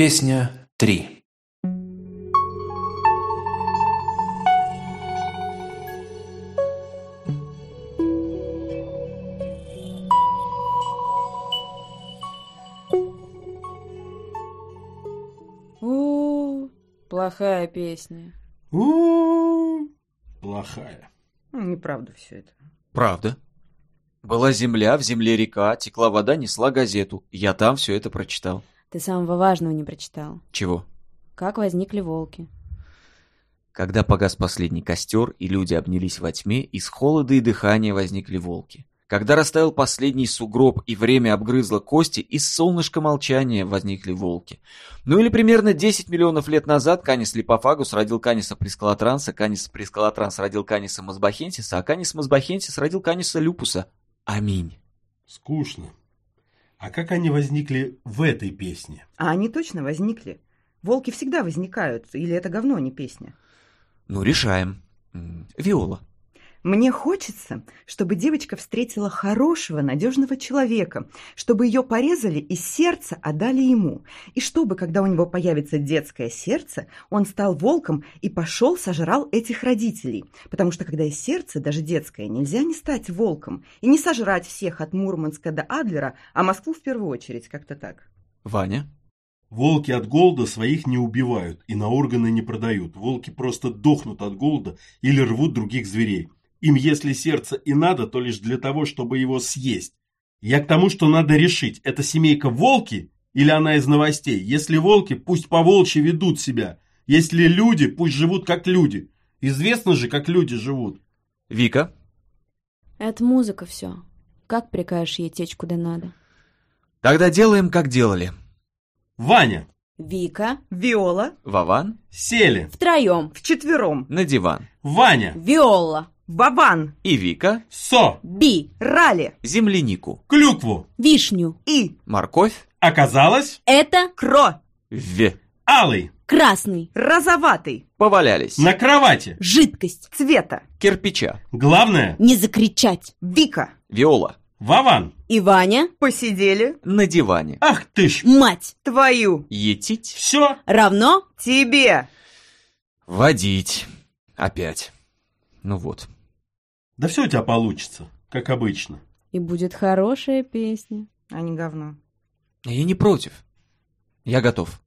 Песня 3 У, плохая песня. у плохая. Ну, Неправда все это. Правда. Была земля, в земле река, текла вода, несла газету. Я там все это прочитал. Ты самого важного не прочитал. Чего? Как возникли волки? Когда погас последний костер, и люди обнялись во тьме, из холода и дыхания возникли волки. Когда растаял последний сугроб и время обгрызло кости, из солнышка молчания возникли волки. Ну или примерно 10 миллионов лет назад Канис липофагус родил Каниса прискалатранса, Канис прискалатранс родил Каниса мазбахенсиса, а Канис мазбахенсис родил Каниса люпуса. Аминь. Скучно. А как они возникли в этой песне? А они точно возникли. Волки всегда возникают, или это говно, а не песня. Ну, решаем. Виола. Мне хочется, чтобы девочка встретила хорошего, надежного человека, чтобы ее порезали и сердце отдали ему, и чтобы, когда у него появится детское сердце, он стал волком и пошел сожрал этих родителей. Потому что когда есть сердце, даже детское, нельзя не стать волком и не сожрать всех от Мурманска до Адлера, а Москву в первую очередь, как-то так. Ваня. Волки от голода своих не убивают и на органы не продают. Волки просто дохнут от голода или рвут других зверей. Им если сердце и надо, то лишь для того, чтобы его съесть. Я к тому, что надо решить, это семейка волки или она из новостей. Если волки, пусть по волчьи ведут себя. Если люди, пусть живут как люди. Известно же, как люди живут. Вика. Это музыка все. Как прикажешь ей течь куда надо? Тогда делаем, как делали. Ваня, Вика. Виола Вован сели. Втроем. вчетвером, на диван. Ваня, Виола. Вован, И Вика со, Би. Рали землянику. клюкву. Вишню. и Морковь Оказалось, Это Кро, в. алый, красный. розоватый, Повалялись. на кровати. Жидкость. цвета, Кирпича. Главное, Не закричать. Вика. Виола. Вован. И Ваня. Посидели, На диване. Ах ты ж. Мать. твою, Етить. Все. Равно. тебе. Водить. Опять. Ну вот. Да все у тебя получится, как обычно. И будет хорошая песня. А не говно. Я не против. Я готов.